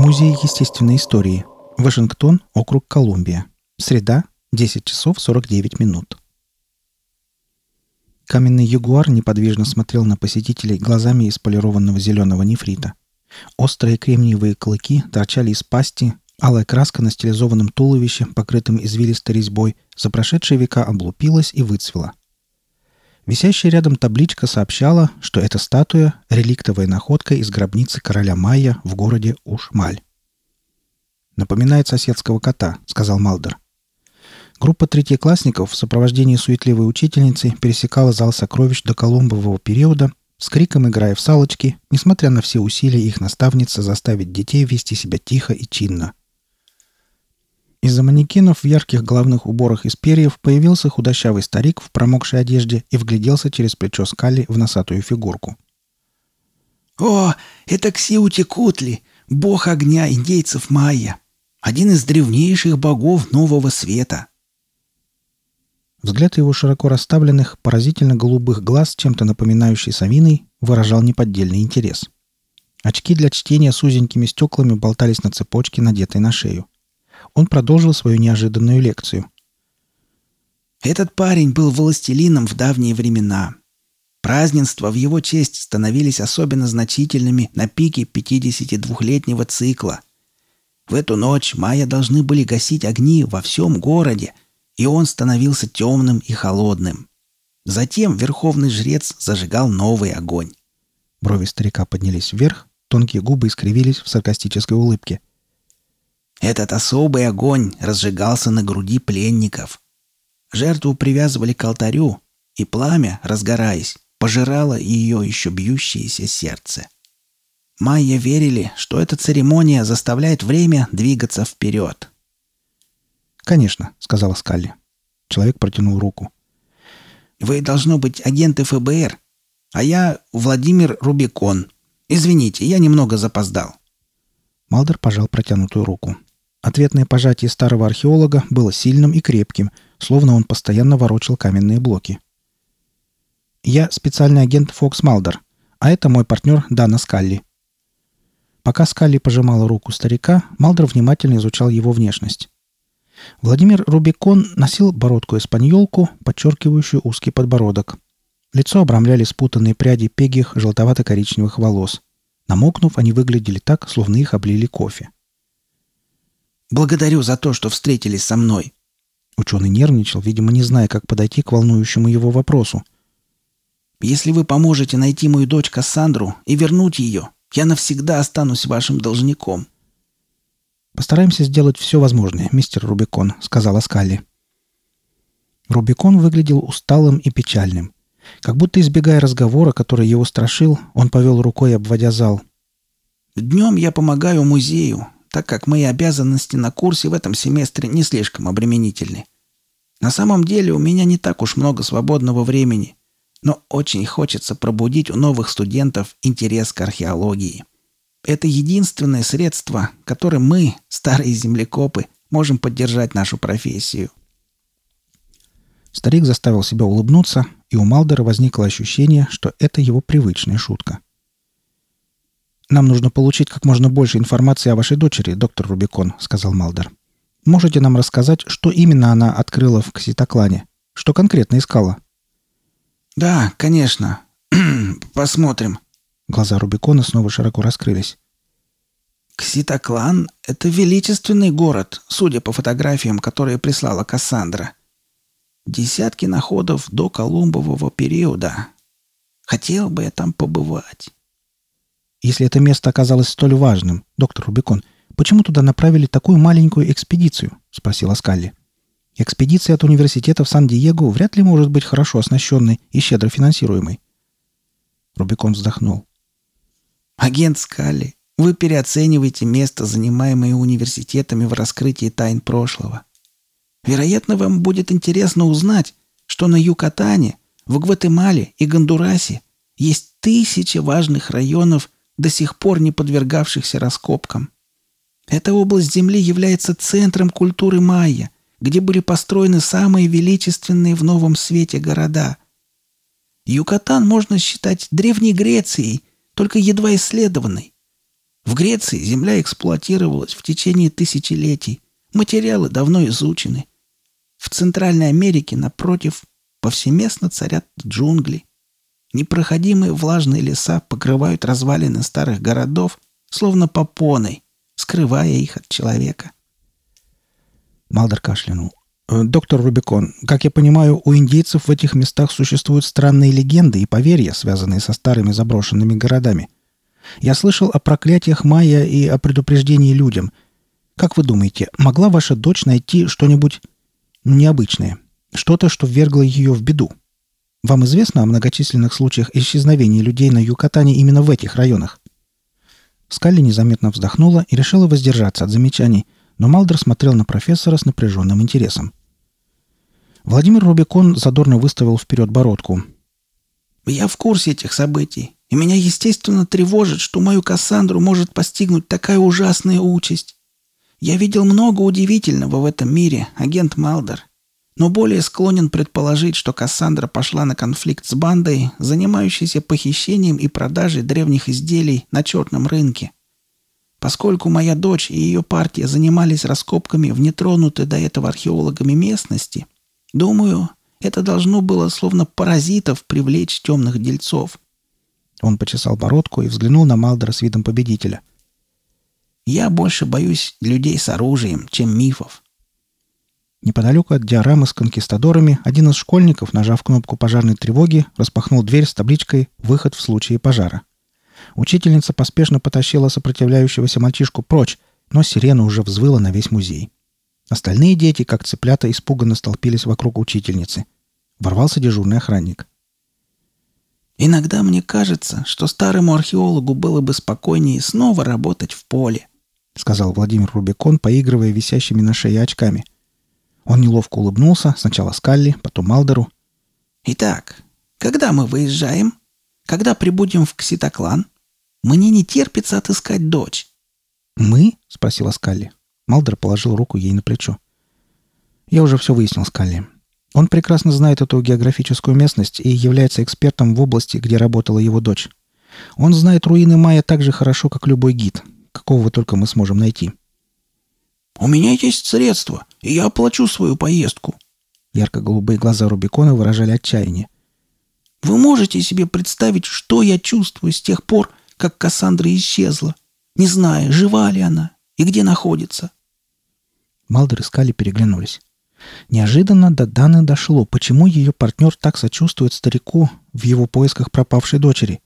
Музей естественной истории. Вашингтон, округ Колумбия. Среда, 10 часов 49 минут. Каменный ягуар неподвижно смотрел на посетителей глазами из полированного зеленого нефрита. Острые кремниевые клыки торчали из пасти, алая краска на стилизованном туловище, покрытым извилистой резьбой, за прошедшие века облупилась и выцвела. Висящая рядом табличка сообщала, что эта статуя – реликтовая находка из гробницы короля Майя в городе Ушмаль. «Напоминает соседского кота», — сказал Малдер. Группа третьеклассников в сопровождении суетливой учительницы пересекала зал сокровищ до Колумбового периода, с криком играя в салочки, несмотря на все усилия их наставницы заставить детей вести себя тихо и чинно. Из-за манекенов в ярких головных уборах из перьев появился худощавый старик в промокшей одежде и вгляделся через плечо Скали в носатую фигурку. «О, это Ксиутикутли, бог огня индейцев майя, один из древнейших богов Нового Света». Взгляд его широко расставленных, поразительно голубых глаз, чем-то напоминающий совиный, выражал неподдельный интерес. Очки для чтения с узенькими стеклами болтались на цепочке, надетой на шею он продолжил свою неожиданную лекцию. «Этот парень был властелином в давние времена. Празднества в его честь становились особенно значительными на пике 52-летнего цикла. В эту ночь майя должны были гасить огни во всем городе, и он становился темным и холодным. Затем верховный жрец зажигал новый огонь. Брови старика поднялись вверх, тонкие губы искривились в саркастической улыбке – этот особый огонь разжигался на груди пленников. Жертву привязывали к алтарю, и пламя, разгораясь, пожирало ее еще бьющееся сердце. Майя верили, что эта церемония заставляет время двигаться вперед. «Конечно», — сказала Скалли. Человек протянул руку. «Вы, должно быть, агенты ФБР, а я Владимир Рубикон. Извините, я немного запоздал». Малдер пожал протянутую руку. Ответное пожатие старого археолога было сильным и крепким, словно он постоянно ворочал каменные блоки. «Я специальный агент Фокс Малдер, а это мой партнер Дана Скалли». Пока Скалли пожимала руку старика, Малдер внимательно изучал его внешность. Владимир Рубикон носил бородку-эспаньолку, подчеркивающую узкий подбородок. Лицо обрамляли спутанные пряди пегих желтовато-коричневых волос. Намокнув, они выглядели так, словно их облили кофе. Благодарю за то, что встретились со мной». Ученый нервничал, видимо, не зная, как подойти к волнующему его вопросу. «Если вы поможете найти мою дочь Кассандру и вернуть ее, я навсегда останусь вашим должником». «Постараемся сделать все возможное, мистер Рубикон», — сказала Скалли. Рубикон выглядел усталым и печальным. Как будто избегая разговора, который его страшил, он повел рукой, обводя зал. «Днем я помогаю музею, так как мои обязанности на курсе в этом семестре не слишком обременительны. На самом деле у меня не так уж много свободного времени, но очень хочется пробудить у новых студентов интерес к археологии. Это единственное средство, которым мы, старые землекопы, можем поддержать нашу профессию. Старик заставил себя улыбнуться, и у Малдера возникло ощущение, что это его привычная шутка. «Нам нужно получить как можно больше информации о вашей дочери, доктор Рубикон», — сказал Малдер. «Можете нам рассказать, что именно она открыла в Кситоклане? Что конкретно искала?» «Да, конечно. Посмотрим». Глаза Рубикона снова широко раскрылись. Кситоклан — это величественный город, судя по фотографиям, которые прислала Кассандра. Десятки находов до Колумбового периода. Хотел бы я там побывать. Если это место оказалось столь важным, доктор Рубикон, почему туда направили такую маленькую экспедицию?» — спросила Скалли. «Экспедиция от университета в Сан-Диего вряд ли может быть хорошо оснащенной и щедро финансируемой». Рубикон вздохнул. «Агент Скалли, вы переоцениваете место, занимаемое университетами в раскрытии тайн прошлого. Вероятно, вам будет интересно узнать, что на Юкатане, в Гватемале и Гондурасе есть тысячи важных районов, до сих пор не подвергавшихся раскопкам. Эта область Земли является центром культуры майя, где были построены самые величественные в Новом Свете города. Юкатан можно считать Древней Грецией, только едва исследованной. В Греции земля эксплуатировалась в течение тысячелетий. Материалы давно изучены. В Центральной Америке, напротив, повсеместно царят джунгли. Непроходимые влажные леса покрывают развалины старых городов, словно попоной, скрывая их от человека. Малдер кашлянул. «Э, «Доктор Рубикон, как я понимаю, у индейцев в этих местах существуют странные легенды и поверья, связанные со старыми заброшенными городами. Я слышал о проклятиях майя и о предупреждении людям. Как вы думаете, могла ваша дочь найти что-нибудь необычное? Что-то, что ввергло ее в беду? Вам известно о многочисленных случаях исчезновения людей на Юкатане именно в этих районах?» Скалли незаметно вздохнула и решила воздержаться от замечаний, но Малдер смотрел на профессора с напряженным интересом. Владимир Рубикон задорно выставил вперед бородку. «Я в курсе этих событий, и меня, естественно, тревожит, что мою Кассандру может постигнуть такая ужасная участь. Я видел много удивительного в этом мире, агент Малдер, но более склонен предположить, что Кассандра пошла на конфликт с бандой, занимающейся похищением и продажей древних изделий на черном рынке. Поскольку моя дочь и ее партия занимались раскопками в нетронутой до этого археологами местности – Думаю, это должно было словно паразитов привлечь темных дельцов. Он почесал бородку и взглянул на Малдера с видом победителя. Я больше боюсь людей с оружием, чем мифов. Неподалеку от диорамы с конкистадорами один из школьников, нажав кнопку пожарной тревоги, распахнул дверь с табличкой «Выход в случае пожара». Учительница поспешно потащила сопротивляющегося мальчишку прочь, но сирена уже взвыла на весь музей. Остальные дети, как цыплята, испуганно столпились вокруг учительницы. Ворвался дежурный охранник. «Иногда мне кажется, что старому археологу было бы спокойнее снова работать в поле», сказал Владимир Рубикон, поигрывая висящими на шее очками. Он неловко улыбнулся, сначала Скалли, потом Малдеру. «Итак, когда мы выезжаем? Когда прибудем в Кситоклан? Мне не терпится отыскать дочь». «Мы?» — спросила Скалли. Малдер положил руку ей на плечо. «Я уже все выяснил с Калли. Он прекрасно знает эту географическую местность и является экспертом в области, где работала его дочь. Он знает руины Майя так же хорошо, как любой гид, какого только мы сможем найти». «У меня есть средства, и я оплачу свою поездку». Ярко-голубые глаза Рубикона выражали отчаяние. «Вы можете себе представить, что я чувствую с тех пор, как Кассандра исчезла, не зная, жива ли она и где находится?» Малдер и Скали переглянулись. Неожиданно до Даны дошло, почему ее партнер так сочувствует старику в его поисках пропавшей дочери.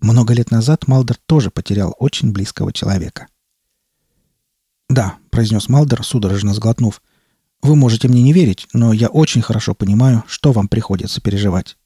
Много лет назад Малдер тоже потерял очень близкого человека. «Да», — произнес Малдер, судорожно сглотнув, — «вы можете мне не верить, но я очень хорошо понимаю, что вам приходится переживать».